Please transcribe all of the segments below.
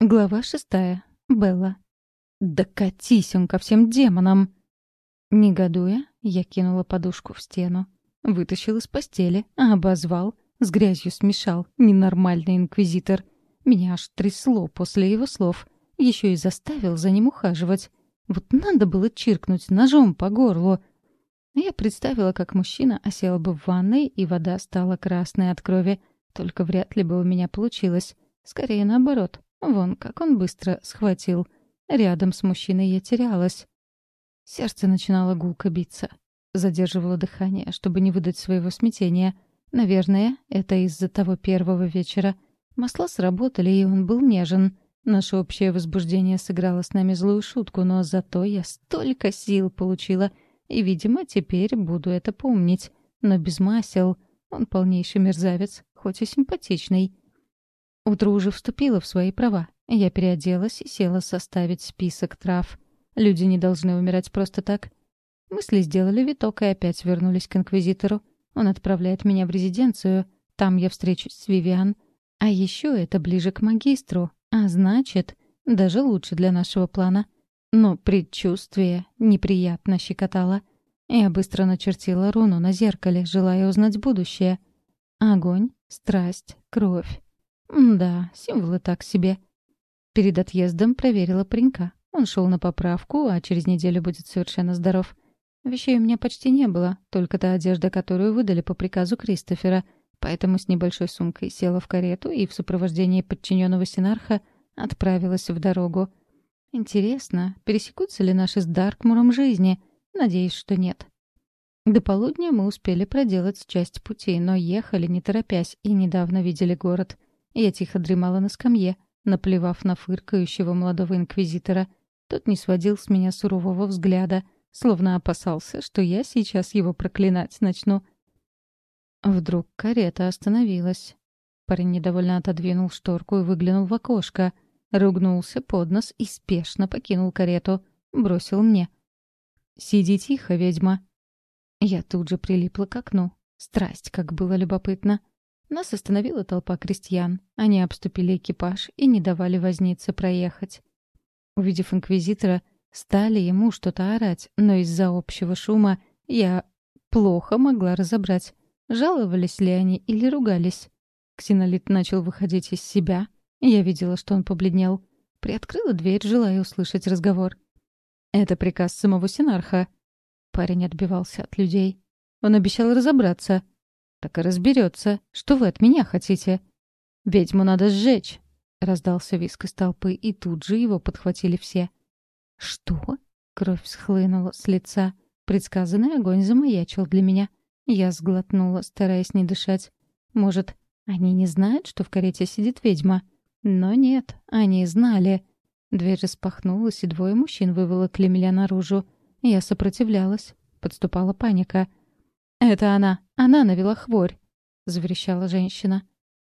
Глава шестая. Белла. «Да катись он ко всем демонам!» Негодуя, я кинула подушку в стену. Вытащил из постели, обозвал, с грязью смешал, ненормальный инквизитор. Меня аж трясло после его слов. Еще и заставил за ним ухаживать. Вот надо было чиркнуть ножом по горлу. Я представила, как мужчина осел бы в ванной, и вода стала красной от крови. Только вряд ли бы у меня получилось. Скорее наоборот. Вон, как он быстро схватил. Рядом с мужчиной я терялась. Сердце начинало гулко биться. Задерживало дыхание, чтобы не выдать своего смятения. Наверное, это из-за того первого вечера. Масла сработали, и он был нежен. Наше общее возбуждение сыграло с нами злую шутку, но зато я столько сил получила. И, видимо, теперь буду это помнить. Но без масел. Он полнейший мерзавец, хоть и симпатичный. Утро уже вступило в свои права. Я переоделась и села составить список трав. Люди не должны умирать просто так. Мысли сделали виток и опять вернулись к инквизитору. Он отправляет меня в резиденцию. Там я встречусь с Вивиан. А еще это ближе к магистру. А значит, даже лучше для нашего плана. Но предчувствие неприятно щекотало. Я быстро начертила руну на зеркале, желая узнать будущее. Огонь, страсть, кровь. Да, символы так себе. Перед отъездом проверила паренька. Он шел на поправку, а через неделю будет совершенно здоров. Вещей у меня почти не было, только та одежда, которую выдали по приказу Кристофера, поэтому с небольшой сумкой села в карету и в сопровождении подчиненного Синарха отправилась в дорогу. Интересно, пересекутся ли наши с Даркмуром жизни? Надеюсь, что нет. До полудня мы успели проделать часть пути, но ехали не торопясь и недавно видели город. Я тихо дремала на скамье, наплевав на фыркающего молодого инквизитора. Тот не сводил с меня сурового взгляда, словно опасался, что я сейчас его проклинать начну. Вдруг карета остановилась. Парень недовольно отодвинул шторку и выглянул в окошко, ругнулся под нос и спешно покинул карету, бросил мне. «Сиди тихо, ведьма». Я тут же прилипла к окну. Страсть, как было любопытно. Нас остановила толпа крестьян. Они обступили экипаж и не давали вознице проехать. Увидев инквизитора, стали ему что-то орать, но из-за общего шума я плохо могла разобрать, жаловались ли они или ругались. Ксенолит начал выходить из себя. Я видела, что он побледнел. Приоткрыла дверь, желая услышать разговор. «Это приказ самого Синарха». Парень отбивался от людей. Он обещал разобраться — так и разберется. Что вы от меня хотите? Ведьму надо сжечь. Раздался виск из толпы, и тут же его подхватили все. Что? Кровь схлынула с лица. Предсказанный огонь замаячил для меня. Я сглотнула, стараясь не дышать. Может, они не знают, что в карете сидит ведьма? Но нет, они знали. Дверь распахнулась, и двое мужчин выволокли меня наружу. Я сопротивлялась. Подступала паника. «Это она! Она навела хворь!» — заверещала женщина.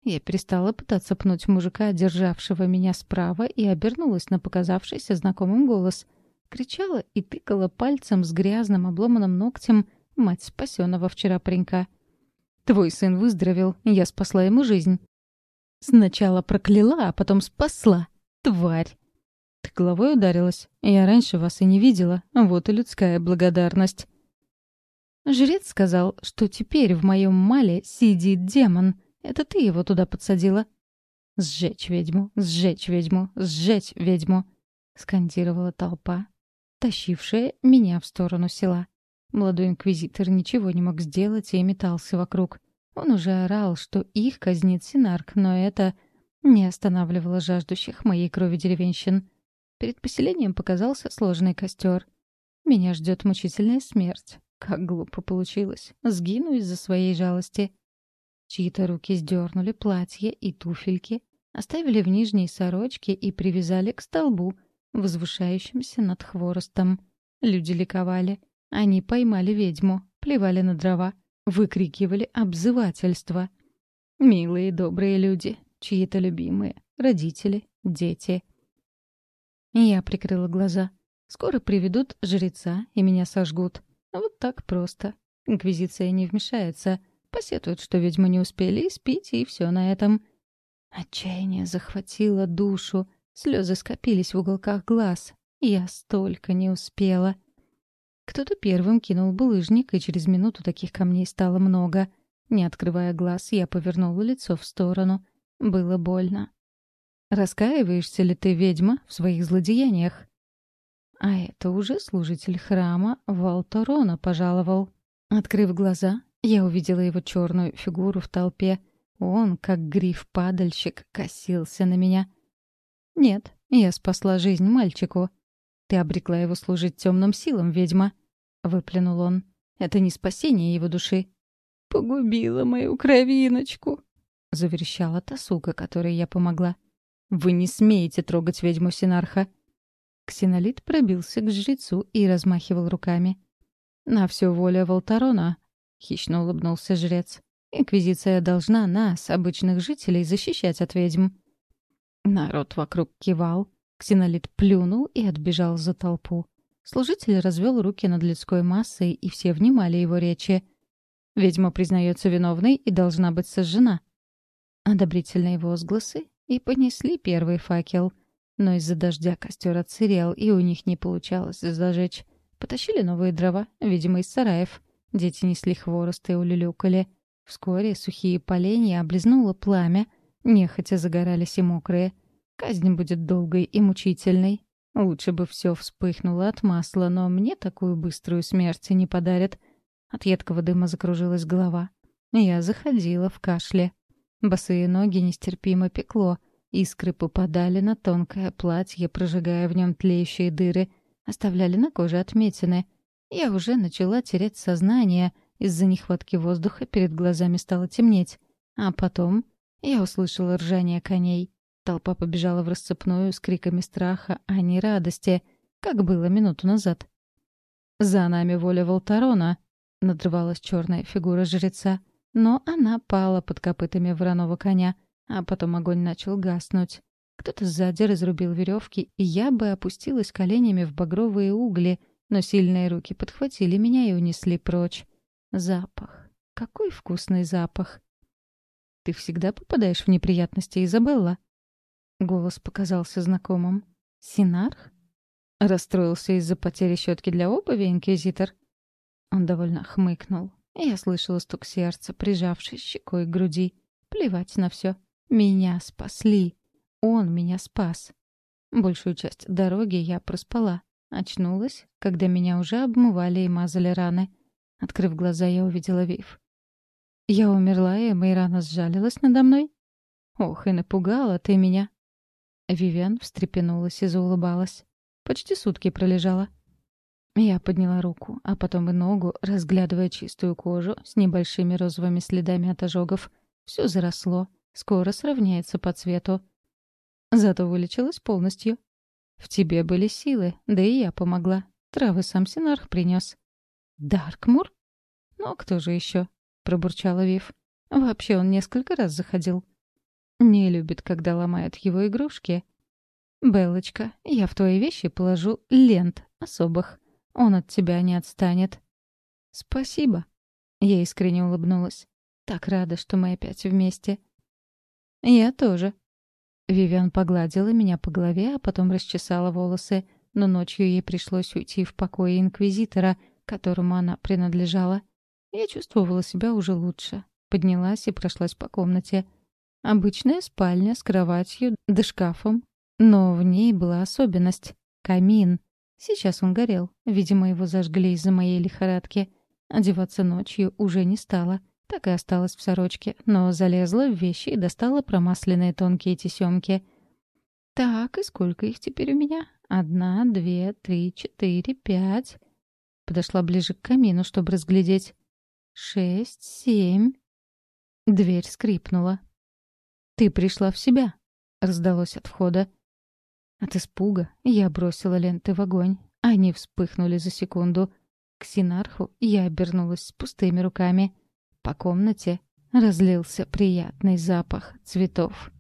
Я перестала пытаться пнуть мужика, державшего меня справа, и обернулась на показавшийся знакомым голос. Кричала и тыкала пальцем с грязным обломанным ногтем мать спасенного вчера паренька. «Твой сын выздоровел, я спасла ему жизнь». «Сначала прокляла, а потом спасла. Тварь!» «Ты головой ударилась? Я раньше вас и не видела. Вот и людская благодарность». Жрец сказал, что теперь в моем мале сидит демон. Это ты его туда подсадила. «Сжечь ведьму! Сжечь ведьму! Сжечь ведьму!» — скандировала толпа, тащившая меня в сторону села. Молодой инквизитор ничего не мог сделать и метался вокруг. Он уже орал, что их казнит Синарк, но это не останавливало жаждущих моей крови деревенщин. Перед поселением показался сложный костер. Меня ждет мучительная смерть. Как глупо получилось. Сгину из-за своей жалости. Чьи-то руки сдернули платье и туфельки, оставили в нижней сорочке и привязали к столбу, возвышающимся над хворостом. Люди ликовали. Они поймали ведьму, плевали на дрова, выкрикивали обзывательства. Милые добрые люди, чьи-то любимые, родители, дети. Я прикрыла глаза. Скоро приведут жреца, и меня сожгут. Вот так просто. Инквизиция не вмешается. Посетуют, что ведьмы не успели спить, и все на этом. Отчаяние захватило душу. Слезы скопились в уголках глаз. Я столько не успела. Кто-то первым кинул булыжник, и через минуту таких камней стало много. Не открывая глаз, я повернула лицо в сторону. Было больно. «Раскаиваешься ли ты, ведьма, в своих злодеяниях?» А это уже служитель храма Валторона пожаловал. Открыв глаза, я увидела его черную фигуру в толпе. Он, как гриф-падальщик, косился на меня. «Нет, я спасла жизнь мальчику. Ты обрекла его служить темным силам, ведьма», — выплюнул он. «Это не спасение его души». «Погубила мою кровиночку», — заверещала та сука, которой я помогла. «Вы не смеете трогать ведьму Синарха», Ксенолит пробился к жрецу и размахивал руками. «На все воля Волтарона», — хищно улыбнулся жрец. «Инквизиция должна нас, обычных жителей, защищать от ведьм». Народ вокруг кивал. Ксенолит плюнул и отбежал за толпу. Служитель развел руки над людской массой, и все внимали его речи. «Ведьма признается виновной и должна быть сожжена». Одобрительные возгласы и понесли первый факел — но из-за дождя костер отсырел, и у них не получалось зажечь. Потащили новые дрова, видимо, из сараев. Дети несли хворост и улюлюкали. Вскоре сухие поленья облизнуло пламя, нехотя загорались и мокрые. Казнь будет долгой и мучительной. Лучше бы все вспыхнуло от масла, но мне такую быструю смерть не подарят. От едкого дыма закружилась голова. Я заходила в кашле. Босые ноги нестерпимо пекло — Искры попадали на тонкое платье, прожигая в нем тлеющие дыры, оставляли на коже отметины. Я уже начала терять сознание, из-за нехватки воздуха перед глазами стало темнеть. А потом я услышала ржание коней. Толпа побежала в расцепную с криками страха, а не радости, как было минуту назад. «За нами воля Волтарона!» — надрывалась черная фигура жреца. Но она пала под копытами вороного коня — а потом огонь начал гаснуть. Кто-то сзади разрубил веревки, и я бы опустилась коленями в багровые угли, но сильные руки подхватили меня и унесли прочь. Запах. Какой вкусный запах. «Ты всегда попадаешь в неприятности, Изабелла?» Голос показался знакомым. «Синарх?» Расстроился из-за потери щетки для обуви, инквизитор. Он довольно хмыкнул. Я слышала стук сердца, прижавшись щекой к груди. Плевать на все. Меня спасли. Он меня спас. Большую часть дороги я проспала. Очнулась, когда меня уже обмывали и мазали раны. Открыв глаза, я увидела Вив. Я умерла, и Майрана сжалилась надо мной. Ох, и напугала ты меня. Вивиан встрепенулась и заулыбалась. Почти сутки пролежала. Я подняла руку, а потом и ногу, разглядывая чистую кожу с небольшими розовыми следами от ожогов. Все заросло. Скоро сравняется по цвету. Зато вылечилась полностью. В тебе были силы, да и я помогла. Травы сам Синарх принес. Даркмур? Ну, кто же еще? Пробурчала Вив. Вообще он несколько раз заходил. Не любит, когда ломают его игрушки. «Белочка, я в твои вещи положу лент особых. Он от тебя не отстанет». «Спасибо». Я искренне улыбнулась. Так рада, что мы опять вместе. «Я тоже». Вивиан погладила меня по голове, а потом расчесала волосы, но ночью ей пришлось уйти в покое инквизитора, которому она принадлежала. Я чувствовала себя уже лучше. Поднялась и прошлась по комнате. Обычная спальня с кроватью да шкафом. Но в ней была особенность — камин. Сейчас он горел. Видимо, его зажгли из-за моей лихорадки. Одеваться ночью уже не стало. Так и осталась в сорочке, но залезла в вещи и достала промасленные тонкие тесемки. «Так, и сколько их теперь у меня? Одна, две, три, четыре, пять...» Подошла ближе к камину, чтобы разглядеть. «Шесть, семь...» Дверь скрипнула. «Ты пришла в себя», — раздалось от входа. От испуга я бросила ленты в огонь. Они вспыхнули за секунду. К Синарху я обернулась с пустыми руками — по комнате разлился приятный запах цветов.